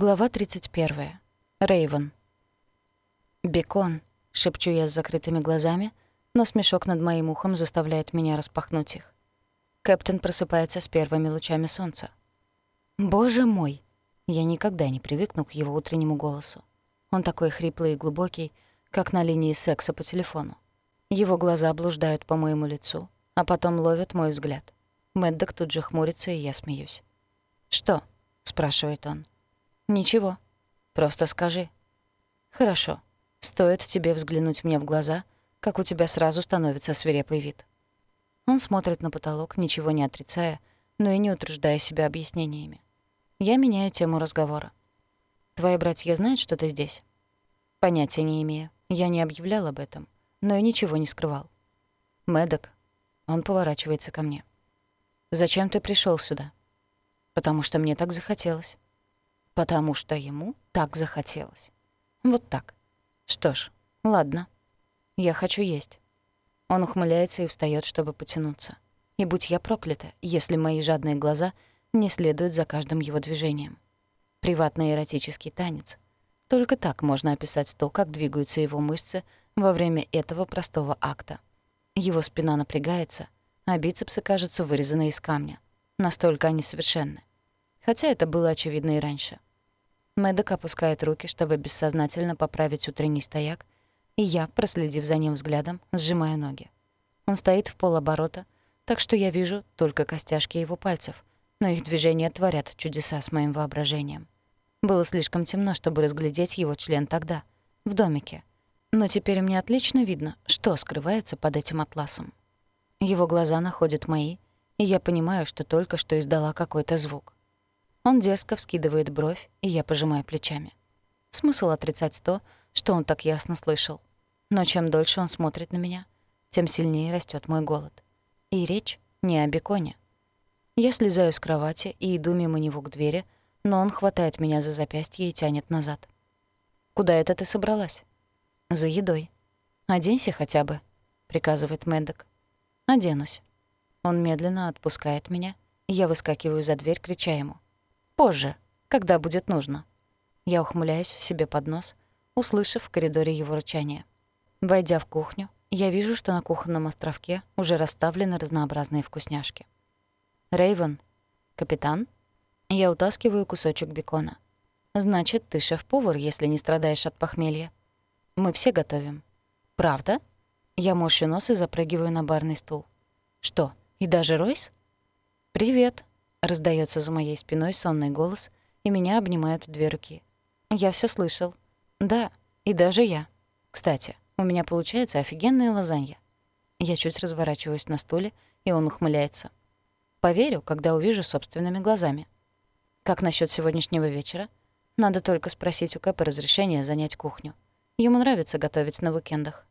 Глава 31. Рейвен. «Бекон», — шепчу я с закрытыми глазами, но смешок над моим ухом заставляет меня распахнуть их. Кэптен просыпается с первыми лучами солнца. «Боже мой!» Я никогда не привыкну к его утреннему голосу. Он такой хриплый и глубокий, как на линии секса по телефону. Его глаза блуждают по моему лицу, а потом ловят мой взгляд. Мэддок тут же хмурится, и я смеюсь. «Что?» — спрашивает он. «Ничего. Просто скажи». «Хорошо. Стоит тебе взглянуть мне в глаза, как у тебя сразу становится свирепый вид». Он смотрит на потолок, ничего не отрицая, но и не утруждая себя объяснениями. Я меняю тему разговора. «Твои братья знают, что ты здесь?» «Понятия не имею. Я не объявлял об этом, но и ничего не скрывал». «Мэддок». Он поворачивается ко мне. «Зачем ты пришел сюда?» «Потому что мне так захотелось» потому что ему так захотелось. Вот так. Что ж, ладно. Я хочу есть. Он ухмыляется и встаёт, чтобы потянуться. И будь я проклята, если мои жадные глаза не следуют за каждым его движением. Приватный эротический танец. Только так можно описать то, как двигаются его мышцы во время этого простого акта. Его спина напрягается, а бицепсы кажутся вырезаны из камня. Настолько они совершенны. Хотя это было очевидно и раньше. Мэддок опускает руки, чтобы бессознательно поправить утренний стояк, и я, проследив за ним взглядом, сжимаю ноги. Он стоит в полоборота, так что я вижу только костяшки его пальцев, но их движения творят чудеса с моим воображением. Было слишком темно, чтобы разглядеть его член тогда, в домике. Но теперь мне отлично видно, что скрывается под этим атласом. Его глаза находят мои, и я понимаю, что только что издала какой-то звук. Он дерзко вскидывает бровь, и я пожимаю плечами. Смысл отрицать то, что он так ясно слышал. Но чем дольше он смотрит на меня, тем сильнее растет мой голод. И речь не о беконе. Я слезаю с кровати и иду мимо него к двери, но он хватает меня за запястье и тянет назад. «Куда это ты собралась?» «За едой». «Оденься хотя бы», — приказывает Мэддок. «Оденусь». Он медленно отпускает меня, и я выскакиваю за дверь, крича ему — Позже, когда будет нужно. Я ухмыляюсь себе под нос, услышав в коридоре его рычание. Войдя в кухню, я вижу, что на кухонном островке уже расставлены разнообразные вкусняшки. Рейвен, капитан, я утаскиваю кусочек бекона. Значит, ты шеф-повар, если не страдаешь от похмелья. Мы все готовим. Правда? Я морщу нос и запрыгиваю на барный стул. Что, и даже Ройс? Привет, Раздается за моей спиной сонный голос, и меня обнимают две руки. Я все слышал. Да, и даже я. Кстати, у меня получается офигенная лазанья. Я чуть разворачиваюсь на стуле, и он ухмыляется. Поверю, когда увижу собственными глазами. Как насчет сегодняшнего вечера? Надо только спросить у Кэпа разрешения занять кухню. Ему нравится готовить на уикендах.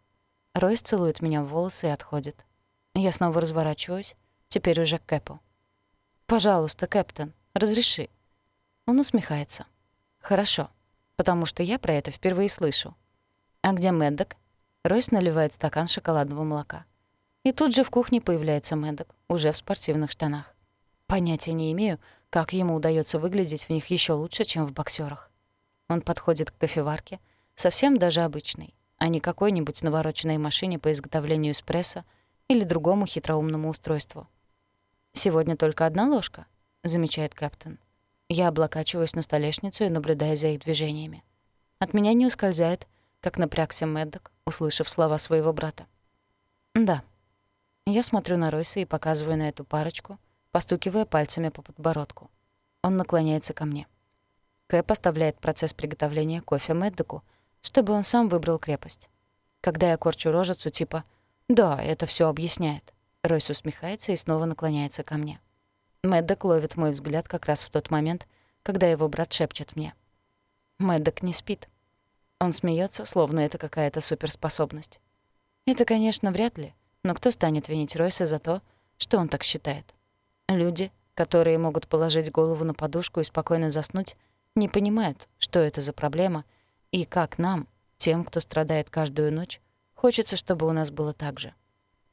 Ройс целует меня в волосы и отходит. Я снова разворачиваюсь, теперь уже к Кэпу. «Пожалуйста, Кэптон, разреши». Он усмехается. «Хорошо, потому что я про это впервые слышу». «А где Мэддок?» Ройс наливает стакан шоколадного молока. И тут же в кухне появляется Мэддок, уже в спортивных штанах. Понятия не имею, как ему удается выглядеть в них еще лучше, чем в боксерах. Он подходит к кофеварке, совсем даже обычной, а не какой-нибудь навороченной машине по изготовлению эспрессо или другому хитроумному устройству. «Сегодня только одна ложка», — замечает капитан. Я облокачиваюсь на столешницу и наблюдаю за их движениями. От меня не ускользает, как напрягся Мэддок, услышав слова своего брата. «Да». Я смотрю на Ройса и показываю на эту парочку, постукивая пальцами по подбородку. Он наклоняется ко мне. Кэп оставляет процесс приготовления кофе Мэддоку, чтобы он сам выбрал крепость. Когда я корчу рожицу, типа «Да, это все объясняет», Ройс усмехается и снова наклоняется ко мне. Мэддок ловит мой взгляд как раз в тот момент, когда его брат шепчет мне. Мэддок не спит. Он смеется, словно это какая-то суперспособность. Это, конечно, вряд ли, но кто станет винить Ройса за то, что он так считает? Люди, которые могут положить голову на подушку и спокойно заснуть, не понимают, что это за проблема и как нам, тем, кто страдает каждую ночь, хочется, чтобы у нас было так же.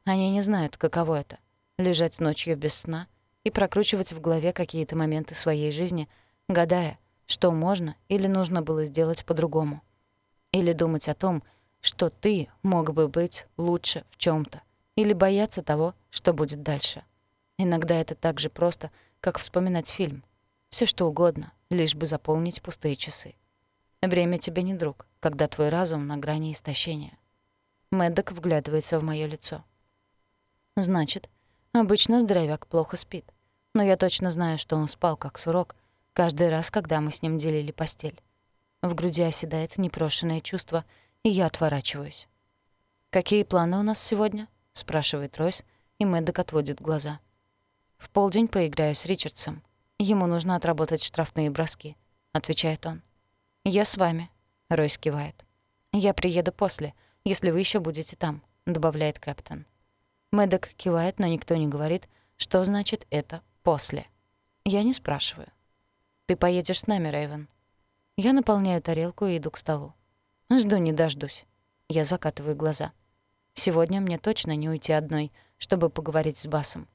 Они не знают, каково это — лежать ночью без сна и прокручивать в голове какие-то моменты своей жизни, гадая, что можно или нужно было сделать по-другому. Или думать о том, что ты мог бы быть лучше в чем то или бояться того, что будет дальше. Иногда это так же просто, как вспоминать фильм. Все что угодно, лишь бы заполнить пустые часы. Время тебе не друг, когда твой разум на грани истощения. Мэддок вглядывается в моё лицо. Значит, обычно здоровяк плохо спит. Но я точно знаю, что он спал как сурок каждый раз, когда мы с ним делили постель. В груди оседает непрошенное чувство, и я отворачиваюсь. «Какие планы у нас сегодня?» — спрашивает Ройс, и Мэддок отводит глаза. «В полдень поиграю с Ричардсом. Ему нужно отработать штрафные броски», — отвечает он. «Я с вами», — Ройс кивает. «Я приеду после, если вы еще будете там», — добавляет капитан. Мэддок кивает, но никто не говорит, что значит это «после». Я не спрашиваю. «Ты поедешь с нами, Рэйвен?» Я наполняю тарелку и иду к столу. Жду не дождусь. Я закатываю глаза. Сегодня мне точно не уйти одной, чтобы поговорить с Басом.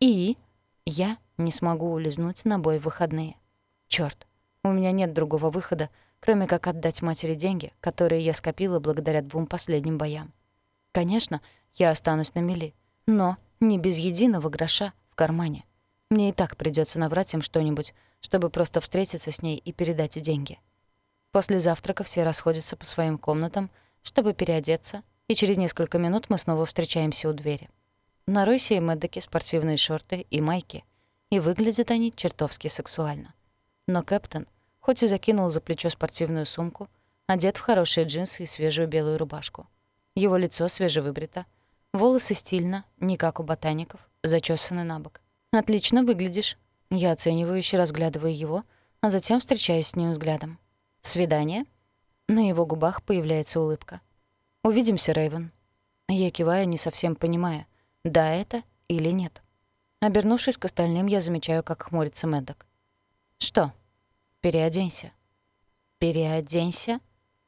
И я не смогу улизнуть на бой в выходные. Чёрт, у меня нет другого выхода, кроме как отдать матери деньги, которые я скопила благодаря двум последним боям. Конечно, я останусь на мели, но не без единого гроша в кармане. Мне и так придется наврать им что-нибудь, чтобы просто встретиться с ней и передать деньги. После завтрака все расходятся по своим комнатам, чтобы переодеться, и через несколько минут мы снова встречаемся у двери. На Ройсе и Мэддоке спортивные шорты и майки, и выглядят они чертовски сексуально. Но Кэптон — хоть и закинул за плечо спортивную сумку, одет в хорошие джинсы и свежую белую рубашку. Его лицо свежевыбрито, волосы стильно, не как у ботаников, зачесаны на бок. «Отлично выглядишь». Я оценивающе разглядываю его, а затем встречаюсь с ним взглядом. «Свидание?» На его губах появляется улыбка. «Увидимся, Рэйвен». Я киваю, не совсем понимая, да это или нет. Обернувшись к остальным, я замечаю, как хмурится Мэддок. «Что?» «Переоденься». «Переоденься?»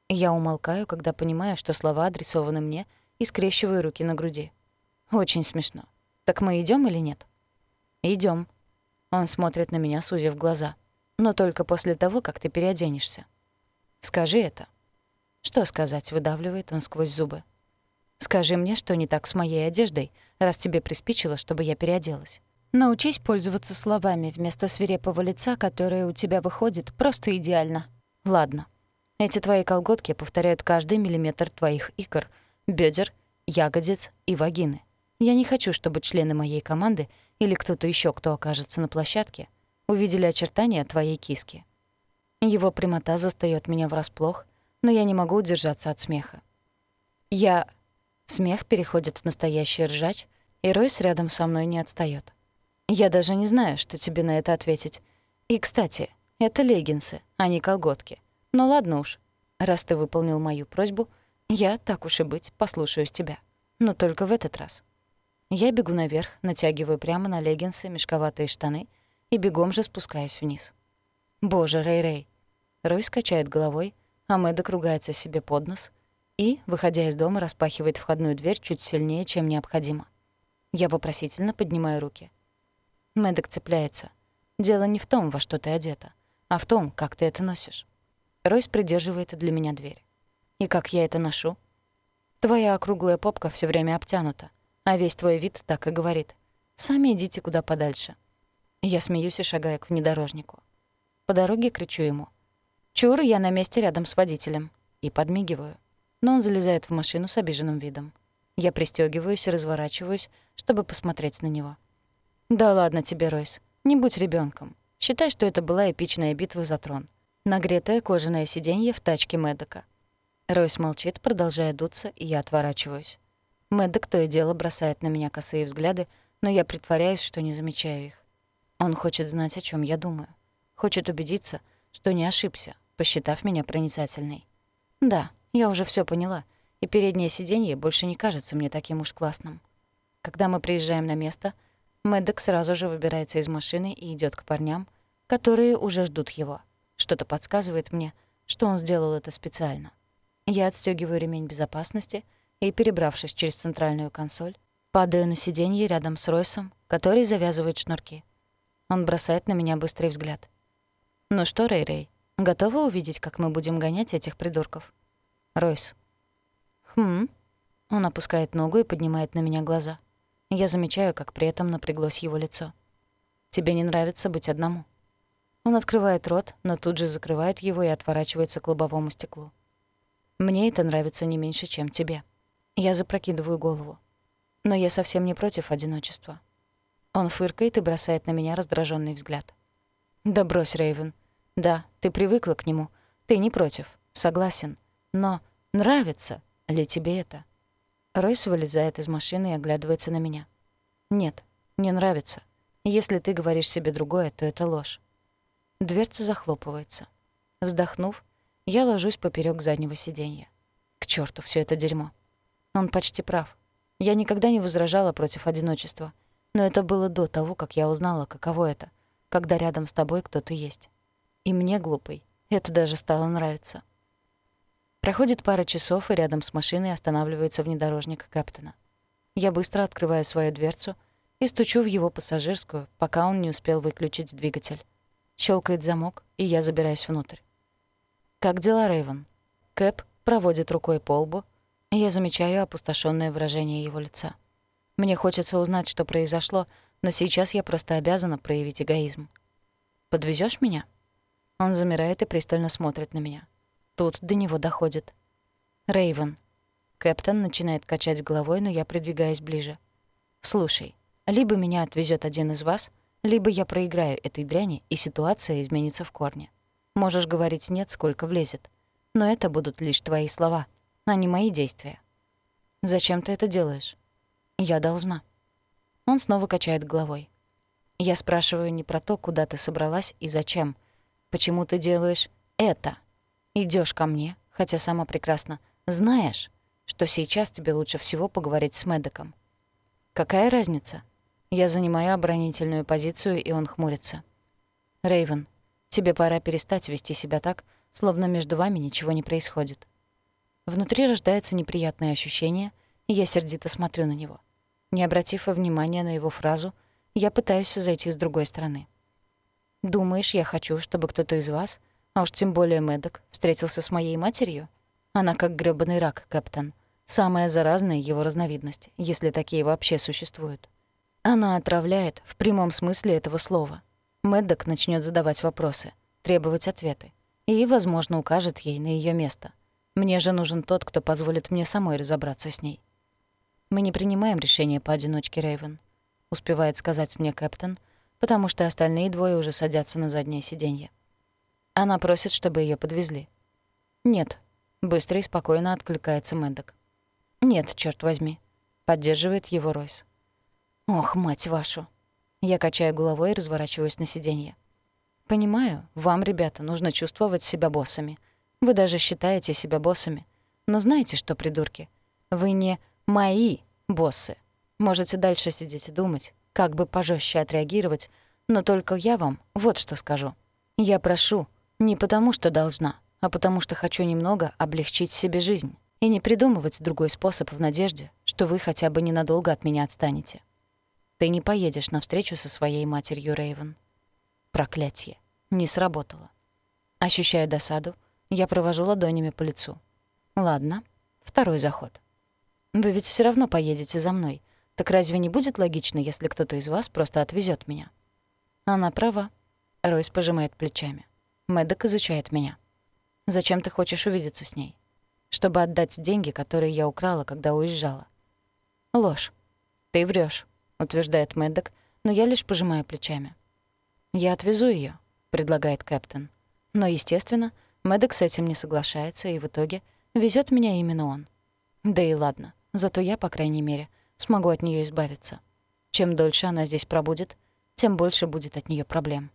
Я умолкаю, когда понимаю, что слова адресованы мне, и скрещиваю руки на груди. Очень смешно. Так мы идем или нет? Идем. Он смотрит на меня, сузив глаза. Но только после того, как ты переоденешься. Скажи это. Что сказать, выдавливает он сквозь зубы. Скажи мне, что не так с моей одеждой, раз тебе приспичило, чтобы я переоделась. Научись пользоваться словами вместо свирепого лица, которое у тебя выходит просто идеально. Ладно. Эти твои колготки повторяют каждый миллиметр твоих икр, бедер, ягодиц и вагины. Я не хочу, чтобы члены моей команды или кто-то еще, кто окажется на площадке, увидели очертания твоей киски. Его прямота застаёт меня врасплох, но я не могу удержаться от смеха. Я... Смех переходит в настоящий ржач, и Ройс рядом со мной не отстаёт. Я даже не знаю, что тебе на это ответить. И, кстати, это леггинсы, а не колготки. Ну ладно уж. Раз ты выполнил мою просьбу, я, так уж и быть, послушаюсь тебя. Но только в этот раз. Я бегу наверх, натягиваю прямо на леггинсы мешковатые штаны и бегом же спускаюсь вниз. Боже, Рэй-Рэй. Рой скачает головой, а Мэддок ругается себе под нос и, выходя из дома, распахивает входную дверь чуть сильнее, чем необходимо. Я вопросительно поднимаю руки — Мэддок цепляется. Дело не в том, во что ты одета, а в том, как ты это носишь. Ройс придерживает для меня дверь. И как я это ношу? Твоя округлая попка все время обтянута, а весь твой вид так и говорит. Сами идите куда подальше. Я смеюсь и шагаю к внедорожнику. По дороге кричу ему. «Чур, я на месте рядом с водителем». И подмигиваю. Но он залезает в машину с обиженным видом. Я пристегиваюсь и разворачиваюсь, чтобы посмотреть на него. «Да ладно тебе, Ройс. Не будь ребенком. Считай, что это была эпичная битва за трон. Нагретое кожаное сиденье в тачке Мэддока». Ройс молчит, продолжая дуться, и я отворачиваюсь. Мэддок то и дело бросает на меня косые взгляды, но я притворяюсь, что не замечаю их. Он хочет знать, о чем я думаю. Хочет убедиться, что не ошибся, посчитав меня проницательной. Да, я уже все поняла, и переднее сиденье больше не кажется мне таким уж классным. Когда мы приезжаем на место — Мэддок сразу же выбирается из машины и идет к парням, которые уже ждут его. Что-то подсказывает мне, что он сделал это специально. Я отстегиваю ремень безопасности и, перебравшись через центральную консоль, падаю на сиденье рядом с Ройсом, который завязывает шнурки. Он бросает на меня быстрый взгляд. «Ну что, Рэй-Рэй, Готова увидеть, как мы будем гонять этих придурков? Ройс. Хм. Он опускает ногу и поднимает на меня глаза. Я замечаю, как при этом напряглось его лицо. Тебе не нравится быть одному. Он открывает рот, но тут же закрывает его и отворачивается к лобовому стеклу. Мне это нравится не меньше, чем тебе. Я запрокидываю голову. Но я совсем не против одиночества. Он фыркает и бросает на меня раздраженный взгляд. Да брось, Рейвен. Да, ты привыкла к нему. Ты не против. Согласен. Но нравится ли тебе это? Ройс вылезает из машины и оглядывается на меня. Нет, не нравится. Если ты говоришь себе другое, то это ложь. Дверца захлопывается. Вздохнув, я ложусь поперек заднего сиденья. К черту все это дерьмо. Он почти прав. Я никогда не возражала против одиночества. Но это было до того, как я узнала, каково это, когда рядом с тобой кто-то есть. И мне, глупый, это даже стало нравиться. Проходит пара часов, и рядом с машиной останавливается внедорожник Кэптона. Я быстро открываю свою дверцу и стучу в его пассажирскую, пока он не успел выключить двигатель. Щелкает замок, и я забираюсь внутрь. «Как дела, Рэйвен?» Кэп проводит рукой по лбу, и я замечаю опустошенное выражение его лица. Мне хочется узнать, что произошло, но сейчас я просто обязана проявить эгоизм. Подвезешь меня?» Он замирает и пристально смотрит на меня. Тут до него доходит. Рэйвен. Кэптон начинает качать головой, но я придвигаюсь ближе. «Слушай, либо меня отвезет один из вас, либо я проиграю этой дряни, и ситуация изменится в корне. Можешь говорить «нет», сколько влезет. Но это будут лишь твои слова, а не мои действия. Зачем ты это делаешь? Я должна. Он снова качает головой. Я спрашиваю не про то, куда ты собралась и зачем. Почему ты делаешь это? Идешь ко мне, хотя сама прекрасно знаешь, что сейчас тебе лучше всего поговорить с Мэддоком. Какая разница? Я занимаю оборонительную позицию, и он хмурится. Рейвен, тебе пора перестать вести себя так, словно между вами ничего не происходит. Внутри рождается неприятное ощущение, и я сердито смотрю на него. Не обратив внимания на его фразу, я пытаюсь зайти с другой стороны. «Думаешь, я хочу, чтобы кто-то из вас, а уж тем более Мэддок, встретился с моей матерью? Она как грёбаный рак, капитан. Самая заразная его разновидность, если такие вообще существуют. Она отравляет в прямом смысле этого слова. Мэддок начнет задавать вопросы, требовать ответы и, возможно, укажет ей на ее место. Мне же нужен тот, кто позволит мне самой разобраться с ней. Мы не принимаем решения поодиночке, Рейвен, успевает сказать мне капитан, потому что остальные двое уже садятся на заднее сиденье. Она просит, чтобы ее подвезли. Нет, быстро и спокойно откликается Мэддок. Нет, черт возьми, поддерживает его Ройс. Ох, мать вашу. Я качаю головой и разворачиваюсь на сиденье. Понимаю, вам, ребята, нужно чувствовать себя боссами. Вы даже считаете себя боссами. Но знаете что, придурки? Вы не мои боссы. Можете дальше сидеть и думать, как бы пожестче отреагировать, но только я вам вот что скажу. Я прошу не потому, что должна, а потому что хочу немного облегчить себе жизнь и не придумывать другой способ в надежде, что вы хотя бы ненадолго от меня отстанете. Ты не поедешь навстречу со своей матерью, Рейвен. Проклятье. Не сработало. Ощущая досаду, я провожу ладонями по лицу. Ладно, второй заход. Вы ведь все равно поедете за мной. Так разве не будет логично, если кто-то из вас просто отвезет меня? Она права. Ройс пожимает плечами. Мэддок изучает меня. Зачем ты хочешь увидеться с ней? Чтобы отдать деньги, которые я украла, когда уезжала. Ложь. Ты врешь утверждает Мэддок, но я лишь пожимаю плечами. «Я отвезу ее, предлагает Кэптон. Но, естественно, Мэддок с этим не соглашается, и в итоге везет меня именно он. Да и ладно, зато я, по крайней мере, смогу от нее избавиться. Чем дольше она здесь пробудет, тем больше будет от нее проблем.